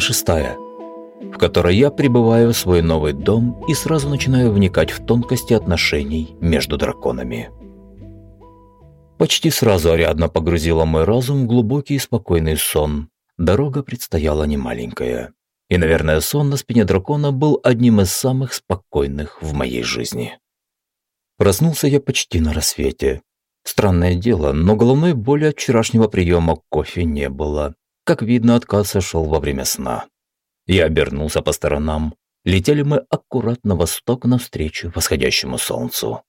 6, в которой я прибываю в свой новый дом и сразу начинаю вникать в тонкости отношений между драконами. Почти сразу Ариадна погрузила мой разум в глубокий и спокойный сон. Дорога предстояла немаленькая. И, наверное, сон на спине дракона был одним из самых спокойных в моей жизни. Проснулся я почти на рассвете. Странное дело, но головной боли от вчерашнего приема кофе не было. Как видно, отказ сошел во время сна. Я обернулся по сторонам. Летели мы аккуратно восток навстречу восходящему солнцу.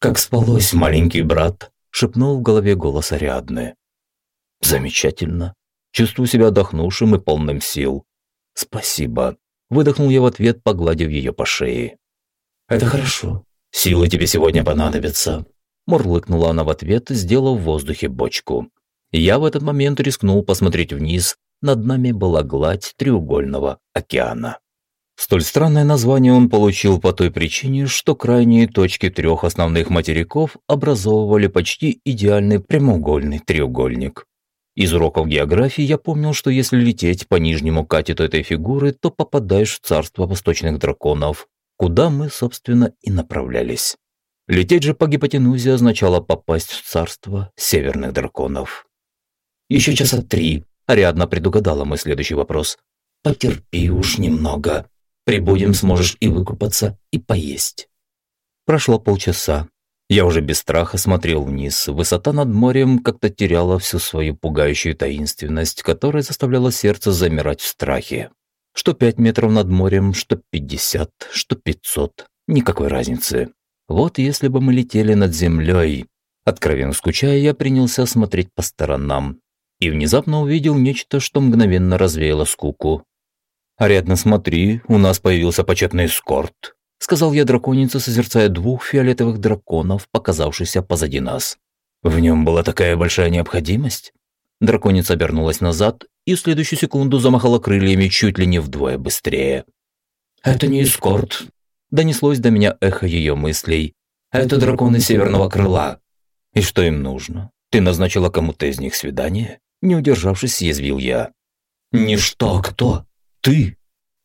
«Как спалось, маленький брат?» – шепнул в голове голос Ариадны. «Замечательно. Чувствую себя отдохнувшим и полным сил. Спасибо», – выдохнул я в ответ, погладив ее по шее. «Это хорошо. Силы тебе сегодня понадобятся», – мурлыкнула она в ответ, сделав в воздухе бочку. Я в этот момент рискнул посмотреть вниз, над нами была гладь треугольного океана. Столь странное название он получил по той причине, что крайние точки трех основных материков образовывали почти идеальный прямоугольный треугольник. Из уроков географии я помнил, что если лететь по нижнему катету этой фигуры, то попадаешь в царство восточных драконов, куда мы, собственно, и направлялись. Лететь же по гипотенузе означало попасть в царство северных драконов. Еще часа три. Ариадна предугадала мой следующий вопрос. Потерпи уж немного. Прибудем, сможешь и выкупаться, и поесть. Прошло полчаса. Я уже без страха смотрел вниз. Высота над морем как-то теряла всю свою пугающую таинственность, которая заставляла сердце замирать в страхе. Что пять метров над морем, что пятьдесят, что пятьсот. Никакой разницы. Вот если бы мы летели над землей. Откровенно скучая, я принялся смотреть по сторонам и внезапно увидел нечто, что мгновенно развеяло скуку. «Ариадна, смотри, у нас появился почетный эскорт», сказал я драконице, созерцая двух фиолетовых драконов, показавшихся позади нас. В нем была такая большая необходимость. Драконица обернулась назад и в следующую секунду замахала крыльями чуть ли не вдвое быстрее. «Это не эскорт», – донеслось до меня эхо ее мыслей. «Это драконы Северного Крыла». «И что им нужно? Ты назначила кому-то из них свидание?» Не удержавшись, съязвил я. «Ничто, кто? Ты?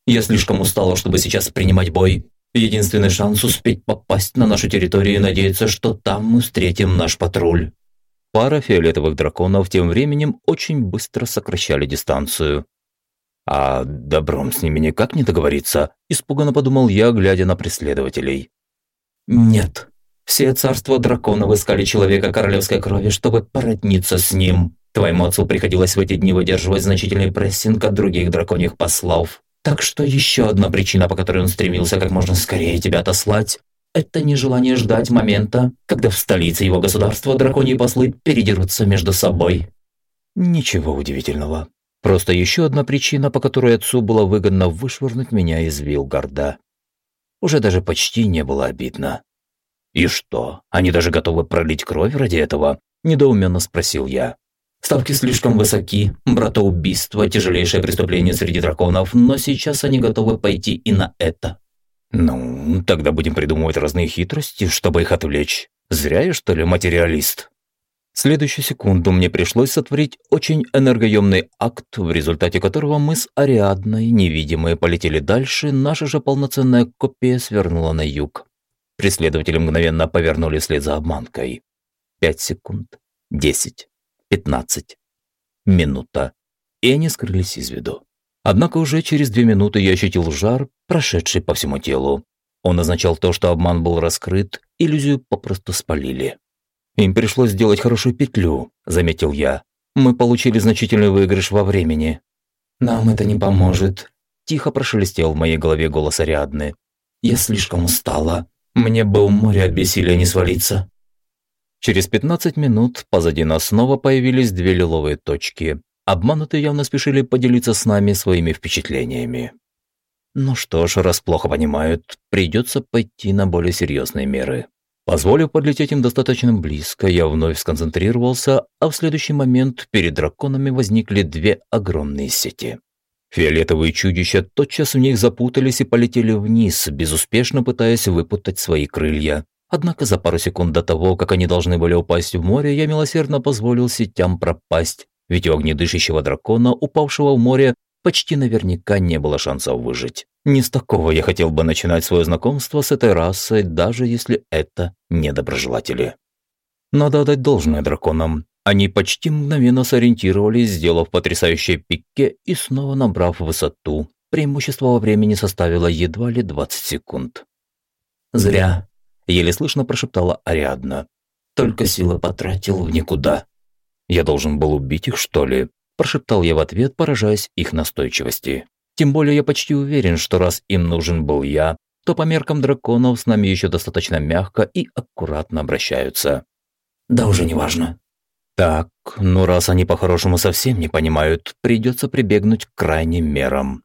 Я слишком устала, чтобы сейчас принимать бой. Единственный шанс успеть попасть на нашу территорию и надеяться, что там мы встретим наш патруль». Пара фиолетовых драконов тем временем очень быстро сокращали дистанцию. «А добром с ними никак не договориться?» – испуганно подумал я, глядя на преследователей. «Нет. Все царства драконов искали человека королевской крови, чтобы породниться с ним», Твоему отцу приходилось в эти дни выдерживать значительный прессинг от других драконьих послов. Так что еще одна причина, по которой он стремился как можно скорее тебя отослать, это нежелание ждать момента, когда в столице его государства драконьи послы передерутся между собой. Ничего удивительного. Просто еще одна причина, по которой отцу было выгодно вышвырнуть меня из Вилгарда. Уже даже почти не было обидно. «И что, они даже готовы пролить кровь ради этого?» – недоуменно спросил я. Ставки слишком высоки, братоубийство – тяжелейшее преступление среди драконов, но сейчас они готовы пойти и на это. Ну, тогда будем придумывать разные хитрости, чтобы их отвлечь. Зря я, что ли, материалист? В следующую секунду мне пришлось сотворить очень энергоемный акт, в результате которого мы с Ариадной, невидимые, полетели дальше, наша же полноценная копия свернула на юг. Преследователи мгновенно повернули след за обманкой. Пять секунд. Десять. 15. Минута. И они скрылись из виду. Однако уже через две минуты я ощутил жар, прошедший по всему телу. Он означал то, что обман был раскрыт, иллюзию попросту спалили. «Им пришлось сделать хорошую петлю», – заметил я. «Мы получили значительный выигрыш во времени». «Нам это не поможет», – тихо прошелестел в моей голове голос Ариадны. «Я слишком устала. Мне бы у моря от бессилия не свалиться». Через 15 минут позади нас снова появились две лиловые точки. Обманутые явно спешили поделиться с нами своими впечатлениями. Ну что ж, раз плохо понимают, придется пойти на более серьезные меры. Позволив подлететь им достаточно близко, я вновь сконцентрировался, а в следующий момент перед драконами возникли две огромные сети. Фиолетовые чудища тотчас в них запутались и полетели вниз, безуспешно пытаясь выпутать свои крылья. Однако за пару секунд до того, как они должны были упасть в море, я милосердно позволил сетям пропасть, ведь у огнедышащего дракона, упавшего в море, почти наверняка не было шансов выжить. Не с такого я хотел бы начинать свое знакомство с этой расой, даже если это недоброжелатели. Надо отдать должное драконам. Они почти мгновенно сориентировались, сделав потрясающее пике и снова набрав высоту. Преимущество во времени составило едва ли 20 секунд. «Зря», – еле слышно прошептала Ариадна. «Только силы потратил в никуда». «Я должен был убить их, что ли?» – прошептал я в ответ, поражаясь их настойчивости. Тем более я почти уверен, что раз им нужен был я, то по меркам драконов с нами еще достаточно мягко и аккуратно обращаются. Да уже не важно. Так, ну раз они по-хорошему совсем не понимают, придется прибегнуть к крайним мерам.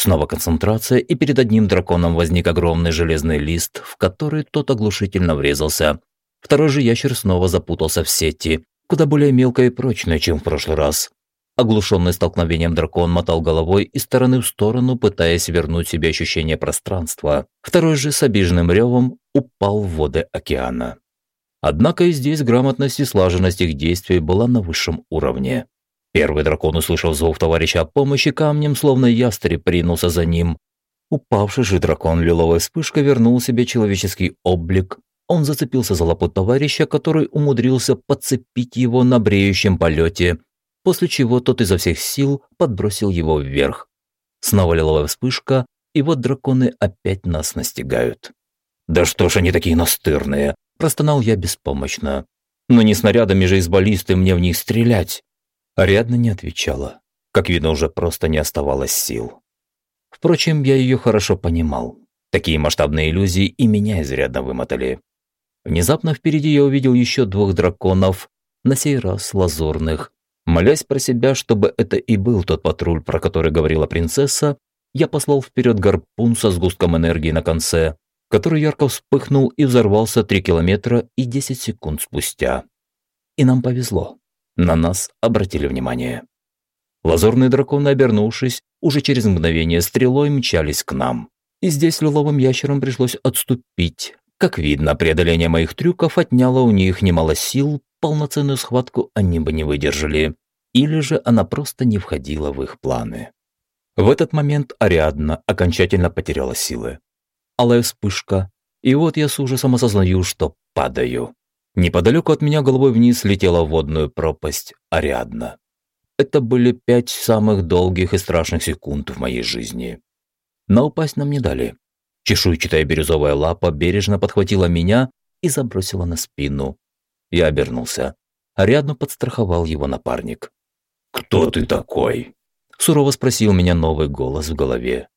Снова концентрация, и перед одним драконом возник огромный железный лист, в который тот оглушительно врезался. Второй же ящер снова запутался в сети, куда более мелкая и прочная, чем в прошлый раз. Оглушенный столкновением дракон мотал головой из стороны в сторону, пытаясь вернуть себе ощущение пространства. Второй же с обиженным ревом упал в воды океана. Однако и здесь грамотность и слаженность их действий была на высшем уровне. Первый дракон, услышав зов товарища о помощи камнем, словно ястреб принулся за ним. Упавший же дракон лиловой вспышкой вернул себе человеческий облик. Он зацепился за лапу товарища, который умудрился подцепить его на бреющем полете – после чего тот изо всех сил подбросил его вверх. Снова лиловая вспышка, и вот драконы опять нас настигают. «Да что ж они такие настырные!» – простонал я беспомощно. «Но не снарядами же из баллисты мне в них стрелять!» Ариадна не отвечала. Как видно, уже просто не оставалось сил. Впрочем, я ее хорошо понимал. Такие масштабные иллюзии и меня изрядно вымотали. Внезапно впереди я увидел еще двух драконов, на сей раз лазурных, Молясь про себя, чтобы это и был тот патруль, про который говорила принцесса, я послал вперед гарпун со сгустком энергии на конце, который ярко вспыхнул и взорвался 3 километра и 10 секунд спустя. И нам повезло. На нас обратили внимание. Лазурные драконы, обернувшись, уже через мгновение стрелой мчались к нам. И здесь лиловым ящерам пришлось отступить. Как видно, преодоление моих трюков отняло у них немало сил, полноценную схватку они бы не выдержали, или же она просто не входила в их планы. В этот момент Ариадна окончательно потеряла силы. Алая вспышка, и вот я с ужасом осознаю, что падаю. Неподалеку от меня головой вниз летела в водную пропасть Ариадна. Это были пять самых долгих и страшных секунд в моей жизни. Но упасть нам не дали. Чешуйчатая бирюзовая лапа бережно подхватила меня и забросила на спину, я обернулся. Ариадну подстраховал его напарник. «Кто ты такой?» Сурово спросил меня новый голос в голове.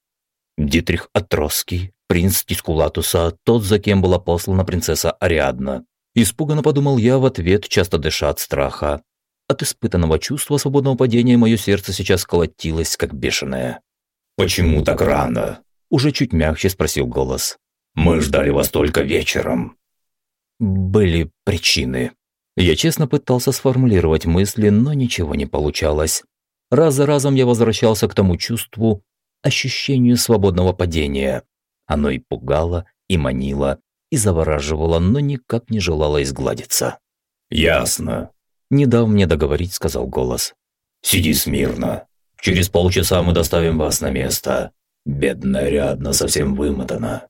Дитрих Атроский, принц Тискулатуса, тот, за кем была послана принцесса Ариадна. Испуганно подумал я в ответ, часто дыша от страха. От испытанного чувства свободного падения мое сердце сейчас колотилось, как бешеное. «Почему так рано?» Уже чуть мягче спросил голос. «Мы ждали вас только вечером» были причины. Я честно пытался сформулировать мысли, но ничего не получалось. Раз за разом я возвращался к тому чувству, ощущению свободного падения. Оно и пугало, и манило, и завораживало, но никак не желало изгладиться. «Ясно», – не дав мне договорить, сказал голос. «Сиди смирно. Через полчаса мы доставим вас на место. Бедная рядно совсем вымотана.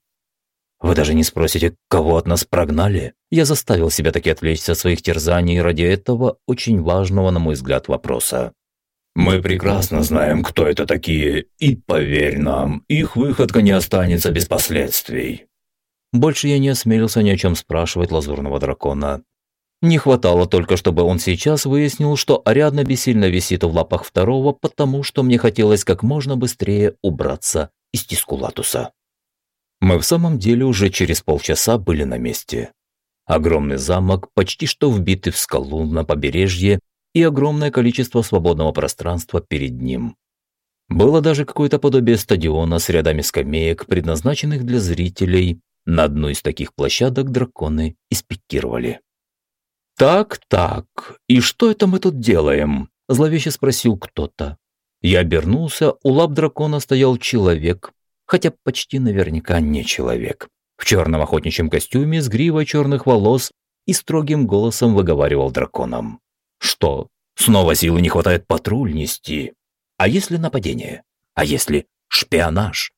Вы даже не спросите, кого от нас прогнали? Я заставил себя таки отвлечься от своих терзаний ради этого очень важного, на мой взгляд, вопроса. «Мы прекрасно знаем, кто это такие, и, поверь нам, их выходка не останется без последствий». Больше я не осмелился ни о чем спрашивать лазурного дракона. Не хватало только, чтобы он сейчас выяснил, что Ариадна бессильно висит в лапах второго, потому что мне хотелось как можно быстрее убраться из Тискулатуса. Мы в самом деле уже через полчаса были на месте. Огромный замок, почти что вбитый в скалу на побережье, и огромное количество свободного пространства перед ним. Было даже какое-то подобие стадиона с рядами скамеек, предназначенных для зрителей. На одну из таких площадок драконы испикировали. «Так, так, и что это мы тут делаем?» – зловеще спросил кто-то. Я обернулся, у лап дракона стоял человек, хотя почти наверняка не человек. В черном охотничьем костюме с гривой черных волос и строгим голосом выговаривал драконом. «Что? Снова силы не хватает патруль нести?» А если нападение? А если шпионаж?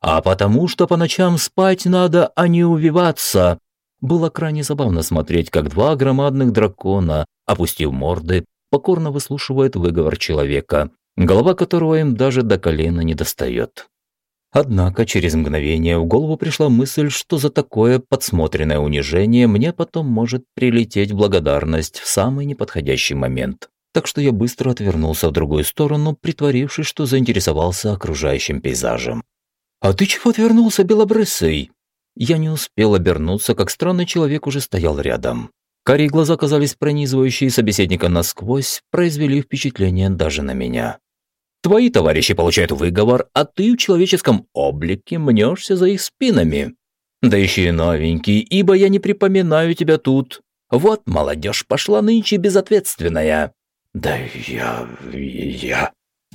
А потому что по ночам спать надо, а не увиваться. Было крайне забавно смотреть, как два громадных дракона, опустив морды, покорно выслушивают выговор человека, голова которого им даже до колена не достает. Однако через мгновение в голову пришла мысль, что за такое подсмотренное унижение мне потом может прилететь благодарность в самый неподходящий момент. Так что я быстро отвернулся в другую сторону, притворившись, что заинтересовался окружающим пейзажем. «А ты чего отвернулся, белобрысый?» Я не успел обернуться, как странный человек уже стоял рядом. Карие глаза казались пронизывающие собеседника насквозь, произвели впечатление даже на меня. Твои товарищи получают выговор, а ты в человеческом облике мнешься за их спинами. Да еще и новенький, ибо я не припоминаю тебя тут. Вот молодежь пошла нынче безответственная. Да я... я...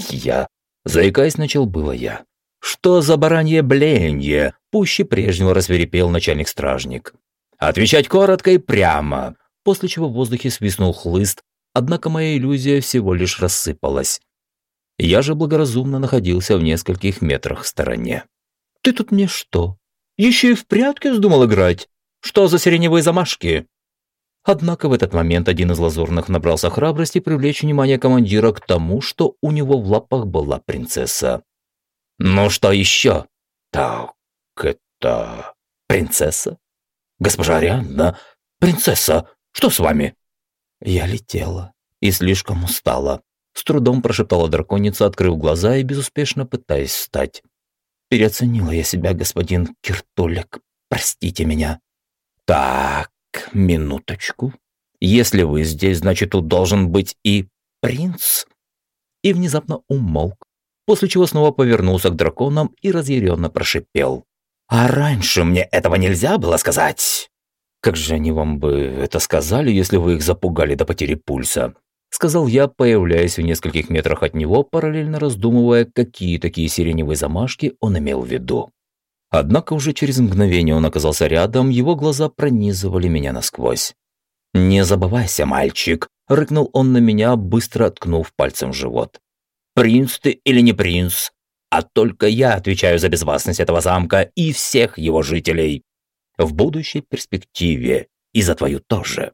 я... Заикаясь, начал было я. Что за баранье блеяние? Пуще прежнего рассверепел начальник-стражник. Отвечать коротко и прямо. После чего в воздухе свистнул хлыст, однако моя иллюзия всего лишь рассыпалась. Я же благоразумно находился в нескольких метрах в стороне. «Ты тут мне что? Еще и в прятки вздумал играть? Что за сиреневые замашки?» Однако в этот момент один из лазурных набрался храбрости привлечь внимание командира к тому, что у него в лапах была принцесса. «Ну что еще?» «Так, это... принцесса? Госпожа Арианна? Принцесса, что с вами?» Я летела и слишком устала. С трудом прошептала драконица, открыв глаза и безуспешно пытаясь встать. «Переоценила я себя, господин Киртулек. Простите меня». «Так, минуточку. Если вы здесь, значит, тут должен быть и принц». И внезапно умолк, после чего снова повернулся к драконам и разъяренно прошипел. «А раньше мне этого нельзя было сказать!» «Как же они вам бы это сказали, если вы их запугали до потери пульса?» сказал я, появляясь в нескольких метрах от него, параллельно раздумывая, какие такие сиреневые замашки он имел в виду. Однако уже через мгновение он оказался рядом, его глаза пронизывали меня насквозь. «Не забывайся, мальчик!» – рыкнул он на меня, быстро ткнув пальцем в живот. «Принц ты или не принц? А только я отвечаю за безопасность этого замка и всех его жителей. В будущей перспективе и за твою тоже.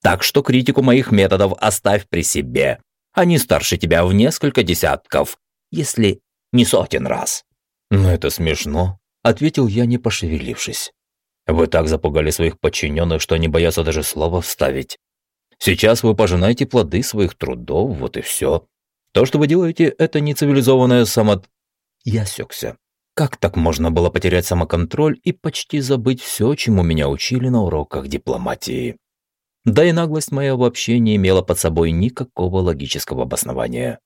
Так что критику моих методов оставь при себе. Они старше тебя в несколько десятков, если не сотен раз». «Ну это смешно», — ответил я, не пошевелившись. «Вы так запугали своих подчиненных, что они боятся даже слова вставить. Сейчас вы пожинаете плоды своих трудов, вот и все. То, что вы делаете, это не цивилизованное само...» Я осекся. Как так можно было потерять самоконтроль и почти забыть все, чему меня учили на уроках дипломатии? Да и наглость моя вообще не имела под собой никакого логического обоснования.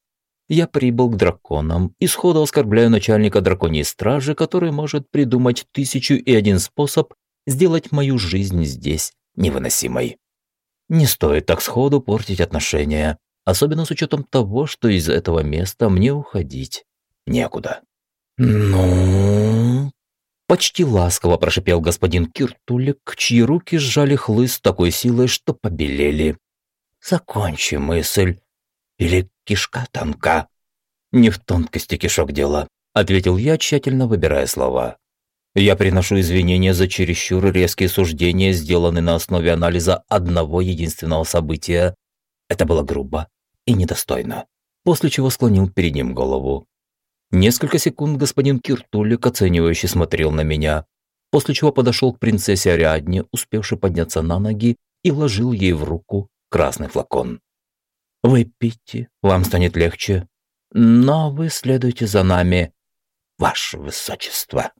Я прибыл к драконам и сходу оскорбляю начальника драконьей стражи, который может придумать тысячу и один способ сделать мою жизнь здесь невыносимой. Не стоит так сходу портить отношения, особенно с учетом того, что из этого места мне уходить некуда. «Ну...» Почти ласково прошипел господин Киртулик, чьи руки сжали хлыст такой силой, что побелели. «Закончи мысль. Или кишка тонка?» «Не в тонкости кишок дело», — ответил я, тщательно выбирая слова. «Я приношу извинения за чересчур резкие суждения, сделанные на основе анализа одного единственного события. Это было грубо и недостойно». После чего склонил перед ним голову. Несколько секунд господин Киртулик оценивающе смотрел на меня, после чего подошел к принцессе Ариадне, успевшей подняться на ноги, и вложил ей в руку красный флакон. «Выпейте, вам станет легче, но вы следуйте за нами, ваше высочество».